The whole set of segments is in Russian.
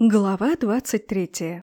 Глава 23.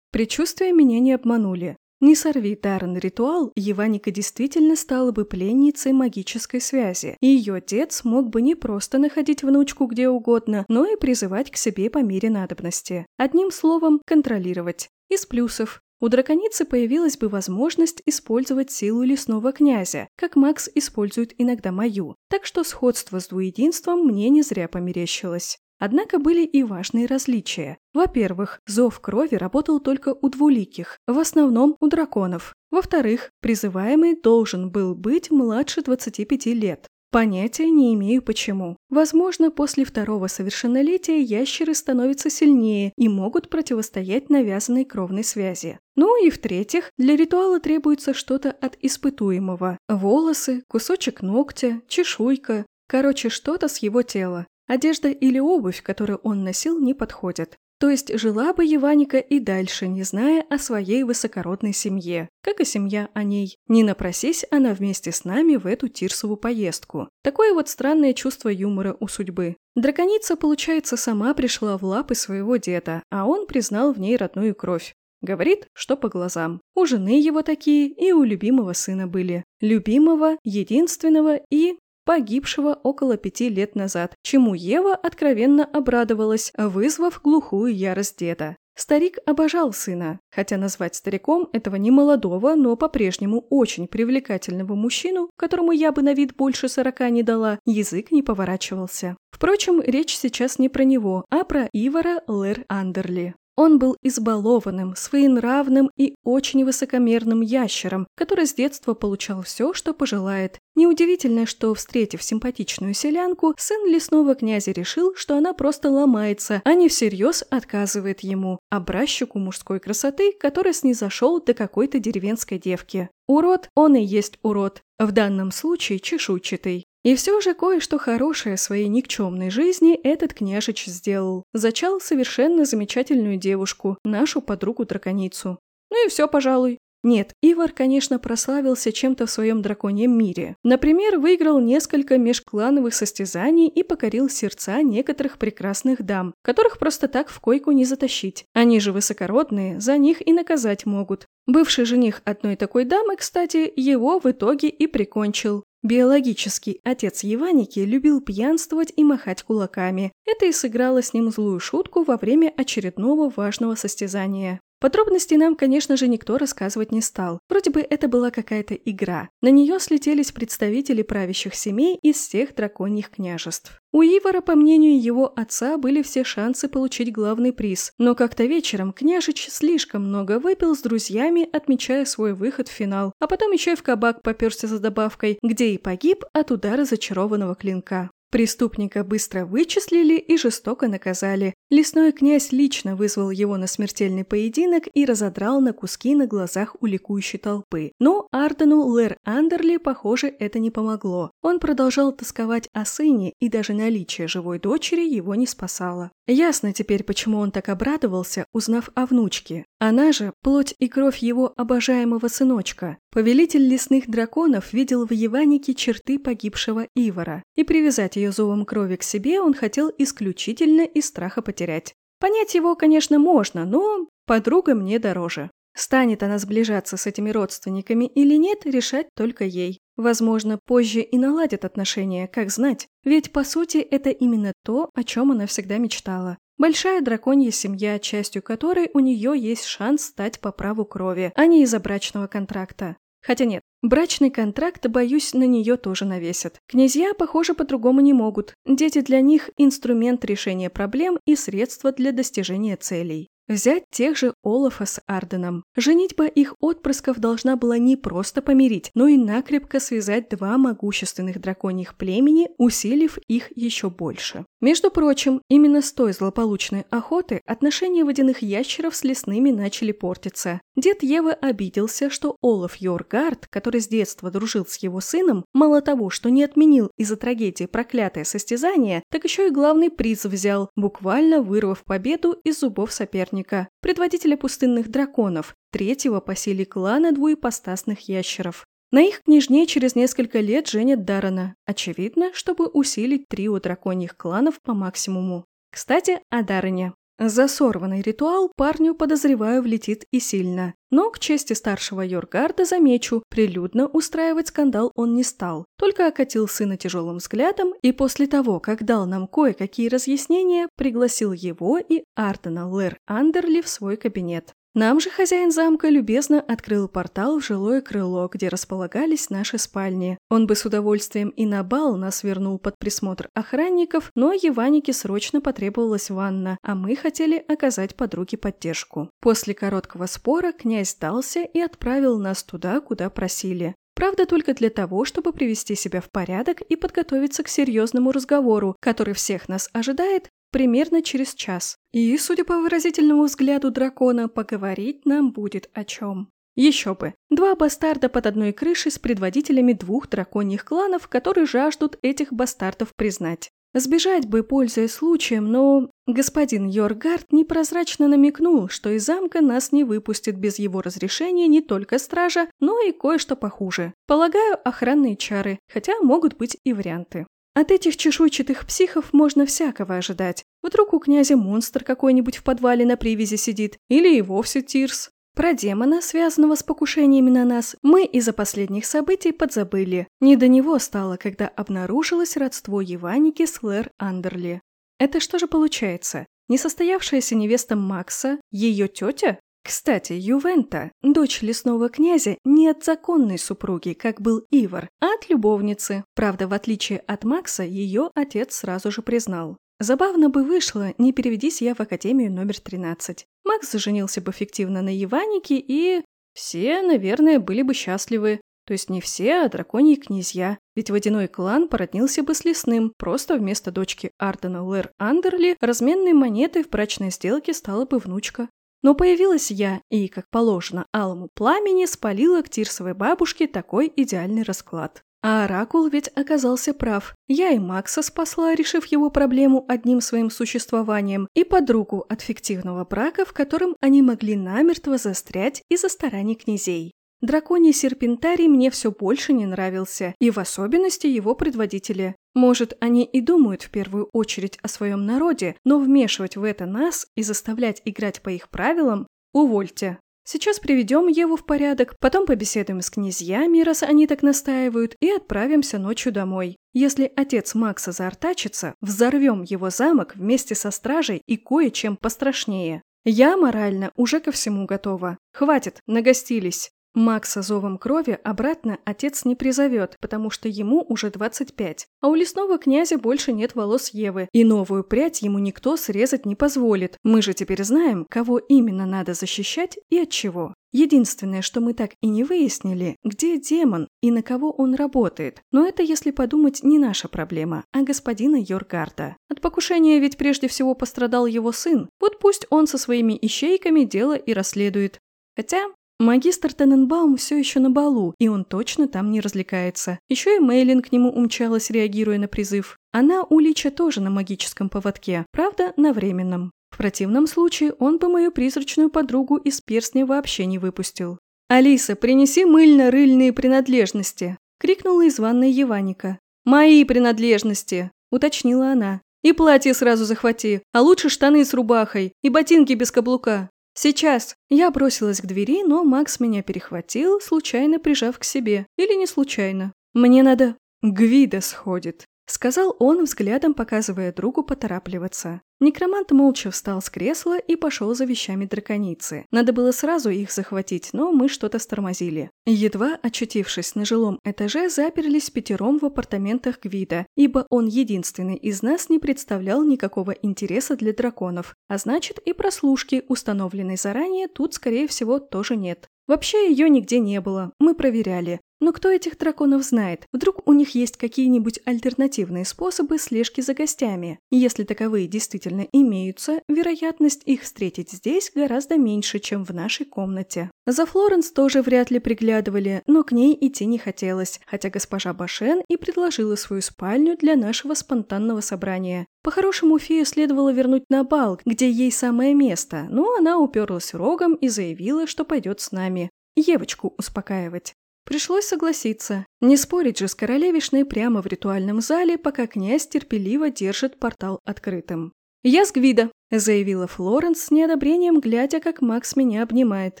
Предчувствия меня не обманули. Не сорви Даррен ритуал, Еваника действительно стала бы пленницей магической связи, и ее дед смог бы не просто находить внучку где угодно, но и призывать к себе по мере надобности. Одним словом, контролировать. Из плюсов. У драконицы появилась бы возможность использовать силу лесного князя, как Макс использует иногда мою, так что сходство с двуединством мне не зря померещилось. Однако были и важные различия. Во-первых, зов крови работал только у двуликих, в основном у драконов. Во-вторых, призываемый должен был быть младше 25 лет. Понятия не имею почему. Возможно, после второго совершеннолетия ящеры становятся сильнее и могут противостоять навязанной кровной связи. Ну и в-третьих, для ритуала требуется что-то от испытуемого. Волосы, кусочек ногтя, чешуйка. Короче, что-то с его тела. Одежда или обувь, которую он носил, не подходят. То есть жила бы Еваника и дальше, не зная о своей высокородной семье, как и семья о ней. Не напросись она вместе с нами в эту Тирсову поездку. Такое вот странное чувство юмора у судьбы. Драконица, получается, сама пришла в лапы своего деда, а он признал в ней родную кровь. Говорит, что по глазам. У жены его такие и у любимого сына были. Любимого, единственного и погибшего около пяти лет назад, чему Ева откровенно обрадовалась, вызвав глухую ярость деда. Старик обожал сына, хотя назвать стариком этого немолодого, но по-прежнему очень привлекательного мужчину, которому я бы на вид больше сорока не дала, язык не поворачивался. Впрочем, речь сейчас не про него, а про Ивара Лэр Андерли. Он был избалованным, своенравным и очень высокомерным ящером, который с детства получал все, что пожелает. Неудивительно, что, встретив симпатичную селянку, сын лесного князя решил, что она просто ломается, а не всерьез отказывает ему, образчику мужской красоты, который снизошел до какой-то деревенской девки. Урод, он и есть урод, в данном случае чешуйчатый. И все же кое-что хорошее своей никчемной жизни этот княжич сделал. Зачал совершенно замечательную девушку, нашу подругу-драконицу. Ну и все, пожалуй. Нет, Ивар, конечно, прославился чем-то в своем драконьем мире. Например, выиграл несколько межклановых состязаний и покорил сердца некоторых прекрасных дам, которых просто так в койку не затащить. Они же высокородные, за них и наказать могут. Бывший жених одной такой дамы, кстати, его в итоге и прикончил. Биологический отец Еваники любил пьянствовать и махать кулаками. Это и сыграло с ним злую шутку во время очередного важного состязания. Подробностей нам, конечно же, никто рассказывать не стал. Вроде бы это была какая-то игра. На нее слетелись представители правящих семей из всех драконьих княжеств. У Ивара, по мнению его отца, были все шансы получить главный приз, но как-то вечером княжич слишком много выпил с друзьями, отмечая свой выход в финал, а потом еще и в кабак поперся за добавкой, где и погиб от удара зачарованного клинка. Преступника быстро вычислили и жестоко наказали. Лесной князь лично вызвал его на смертельный поединок и разодрал на куски на глазах у ликующей толпы. Но Ардену Лэр Андерли, похоже, это не помогло. Он продолжал тосковать о сыне, и даже наличие живой дочери его не спасало. Ясно теперь, почему он так обрадовался, узнав о внучке. Она же – плоть и кровь его обожаемого сыночка. Повелитель лесных драконов видел в Еванике черты погибшего Ивара, и привязать ее зовом крови к себе он хотел исключительно из страха потерять. Понять его, конечно, можно, но подруга мне дороже. Станет она сближаться с этими родственниками или нет, решать только ей. Возможно, позже и наладят отношения, как знать. Ведь, по сути, это именно то, о чем она всегда мечтала. Большая драконья семья, частью которой у нее есть шанс стать по праву крови, а не из-за брачного контракта. Хотя нет, брачный контракт, боюсь, на нее тоже навесят. Князья, похоже, по-другому не могут. Дети для них – инструмент решения проблем и средство для достижения целей. Взять тех же Олафа с Арденом. Женитьба их отпрысков должна была не просто помирить, но и накрепко связать два могущественных драконьих племени, усилив их еще больше. Между прочим, именно с той злополучной охоты отношения водяных ящеров с лесными начали портиться. Дед Евы обиделся, что Олаф Йоргард, который с детства дружил с его сыном, мало того, что не отменил из-за трагедии проклятое состязание, так еще и главный приз взял, буквально вырвав победу из зубов соперника советника, предводителя пустынных драконов, третьего по силе клана двуепостасных ящеров. На их княжне через несколько лет женят Дарана, очевидно, чтобы усилить трио драконьих кланов по максимуму. Кстати, о Даране. За сорванный ритуал парню, подозреваю, влетит и сильно. Но, к чести старшего Йоргарда, замечу, прилюдно устраивать скандал он не стал, только окатил сына тяжелым взглядом и после того, как дал нам кое-какие разъяснения, пригласил его и Ардена Лэр Андерли в свой кабинет. Нам же хозяин замка любезно открыл портал в жилое крыло, где располагались наши спальни. Он бы с удовольствием и на бал нас вернул под присмотр охранников, но Еванике срочно потребовалась ванна, а мы хотели оказать подруге поддержку. После короткого спора князь сдался и отправил нас туда, куда просили. Правда, только для того, чтобы привести себя в порядок и подготовиться к серьезному разговору, который всех нас ожидает примерно через час. И, судя по выразительному взгляду дракона, поговорить нам будет о чем. Еще бы. Два бастарда под одной крышей с предводителями двух драконьих кланов, которые жаждут этих бастардов признать. Сбежать бы, пользуясь случаем, но господин Йоргард непрозрачно намекнул, что из замка нас не выпустит без его разрешения не только стража, но и кое-что похуже. Полагаю, охранные чары, хотя могут быть и варианты. От этих чешуйчатых психов можно всякого ожидать. Вдруг у князя монстр какой-нибудь в подвале на привязи сидит, или и вовсе Тирс. Про демона, связанного с покушениями на нас, мы из-за последних событий подзабыли. Не до него стало, когда обнаружилось родство Еваники с Лэр Андерли. Это что же получается? Несостоявшаяся невеста Макса – ее тетя? Кстати, Ювента, дочь лесного князя, не от законной супруги, как был Ивар, а от любовницы. Правда, в отличие от Макса, ее отец сразу же признал. Забавно бы вышло, не переведись я в Академию номер 13. Макс женился бы фиктивно на Иванике, и... Все, наверное, были бы счастливы. То есть не все, а драконьи князья. Ведь водяной клан породнился бы с лесным. Просто вместо дочки Ардена Лэр Андерли разменной монетой в брачной сделке стала бы внучка. Но появилась я и, как положено алому пламени, спалила к Тирсовой бабушке такой идеальный расклад. А Оракул ведь оказался прав. Я и Макса спасла, решив его проблему одним своим существованием, и подругу от фиктивного брака, в котором они могли намертво застрять из-за стараний князей. Драконий серпентарий мне все больше не нравился, и в особенности его предводители. Может, они и думают в первую очередь о своем народе, но вмешивать в это нас и заставлять играть по их правилам – увольте. Сейчас приведем Еву в порядок, потом побеседуем с князьями, раз они так настаивают, и отправимся ночью домой. Если отец Макса заортачится, взорвем его замок вместе со стражей и кое-чем пострашнее. Я морально уже ко всему готова. Хватит, нагостились. Макса зовом крови обратно отец не призовет, потому что ему уже 25, а у лесного князя больше нет волос Евы, и новую прядь ему никто срезать не позволит. Мы же теперь знаем, кого именно надо защищать и от чего. Единственное, что мы так и не выяснили, где демон и на кого он работает. Но это, если подумать, не наша проблема, а господина Йоргарда. От покушения ведь прежде всего пострадал его сын. Вот пусть он со своими ищейками дело и расследует. Хотя Магистр Тененбаум все еще на балу, и он точно там не развлекается. Еще и Мейлин к нему умчалась, реагируя на призыв. Она у Лича тоже на магическом поводке, правда, на временном. В противном случае он бы мою призрачную подругу из перстня вообще не выпустил. «Алиса, принеси мыльно-рыльные принадлежности!» – крикнула из ванной Еваника. «Мои принадлежности!» – уточнила она. «И платье сразу захвати, а лучше штаны с рубахой, и ботинки без каблука. «Сейчас!» Я бросилась к двери, но Макс меня перехватил, случайно прижав к себе. Или не случайно. «Мне надо...» «Гвида сходит», — сказал он, взглядом показывая другу поторапливаться. Некромант молча встал с кресла и пошел за вещами драконицы. Надо было сразу их захватить, но мы что-то стормозили. Едва очутившись на жилом этаже, заперлись пятером в апартаментах Гвида, ибо он единственный из нас не представлял никакого интереса для драконов, а значит и прослушки, установленной заранее, тут, скорее всего, тоже нет. Вообще ее нигде не было, мы проверяли. Но кто этих драконов знает? Вдруг у них есть какие-нибудь альтернативные способы слежки за гостями? Если таковые действительно имеются, вероятность их встретить здесь гораздо меньше, чем в нашей комнате. За Флоренс тоже вряд ли приглядывали, но к ней идти не хотелось, хотя госпожа Башен и предложила свою спальню для нашего спонтанного собрания. По-хорошему, фею следовало вернуть на бал, где ей самое место, но она уперлась рогом и заявила, что пойдет с нами. Евочку успокаивать. Пришлось согласиться. Не спорить же с королевишной прямо в ритуальном зале, пока князь терпеливо держит портал открытым. «Я с Гвида», – заявила Флоренс с неодобрением, глядя, как Макс меня обнимает.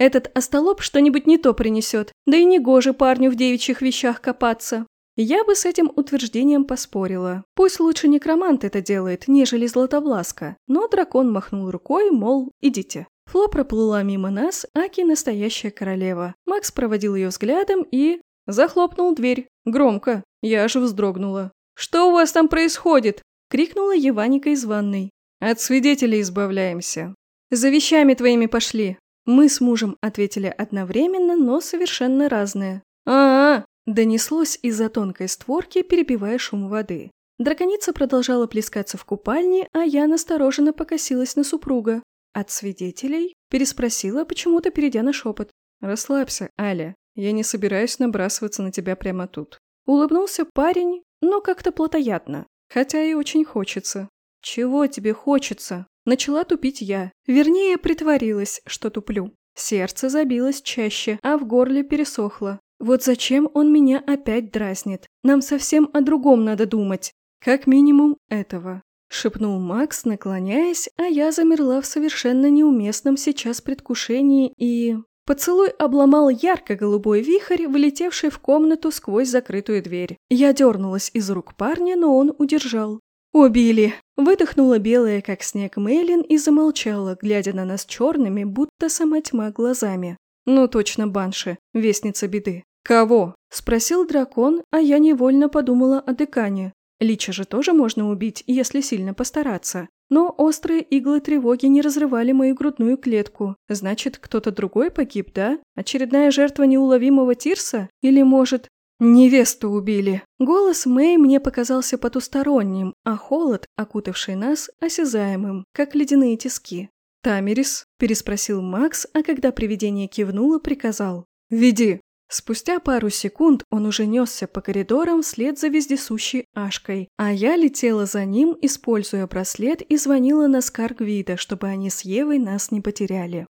«Этот остолоп что-нибудь не то принесет, да и не гоже парню в девичьих вещах копаться». Я бы с этим утверждением поспорила. Пусть лучше некромант это делает, нежели Златовласка, но дракон махнул рукой, мол, идите. Фло проплыла мимо нас, Аки – настоящая королева. Макс проводил ее взглядом и... Захлопнул дверь. Громко. Я аж вздрогнула. «Что у вас там происходит?» – крикнула Еваника из ванной. «От свидетелей избавляемся». «За вещами твоими пошли». Мы с мужем ответили одновременно, но совершенно разные. «А-а!» – донеслось из-за тонкой створки, перебивая шум воды. Драконица продолжала плескаться в купальне, а я настороженно покосилась на супруга. «От свидетелей?» – переспросила, почему-то перейдя на шепот. «Расслабься, Аля. Я не собираюсь набрасываться на тебя прямо тут». Улыбнулся парень, но как-то плотоядно, хотя и очень хочется. «Чего тебе хочется?» Начала тупить я. Вернее, притворилась, что туплю. Сердце забилось чаще, а в горле пересохло. Вот зачем он меня опять дразнит? Нам совсем о другом надо думать. Как минимум этого. – шепнул Макс, наклоняясь, а я замерла в совершенно неуместном сейчас предвкушении и... Поцелуй обломал ярко-голубой вихрь, вылетевший в комнату сквозь закрытую дверь. Я дернулась из рук парня, но он удержал. «Убили!» Выдохнула белая, как снег, Мейлин и замолчала, глядя на нас черными, будто сама тьма глазами. «Ну точно, Банши, вестница беды». «Кого?» – спросил дракон, а я невольно подумала о декане. Лича же тоже можно убить, если сильно постараться. Но острые иглы тревоги не разрывали мою грудную клетку. Значит, кто-то другой погиб, да? Очередная жертва неуловимого Тирса? Или, может, невесту убили? Голос Мэй мне показался потусторонним, а холод, окутавший нас, осязаемым, как ледяные тиски. «Тамерис?» – переспросил Макс, а когда привидение кивнуло, приказал. «Веди!» Спустя пару секунд он уже несся по коридорам вслед за вездесущей Ашкой, а я летела за ним, используя браслет и звонила на Скаргвида, чтобы они с Евой нас не потеряли.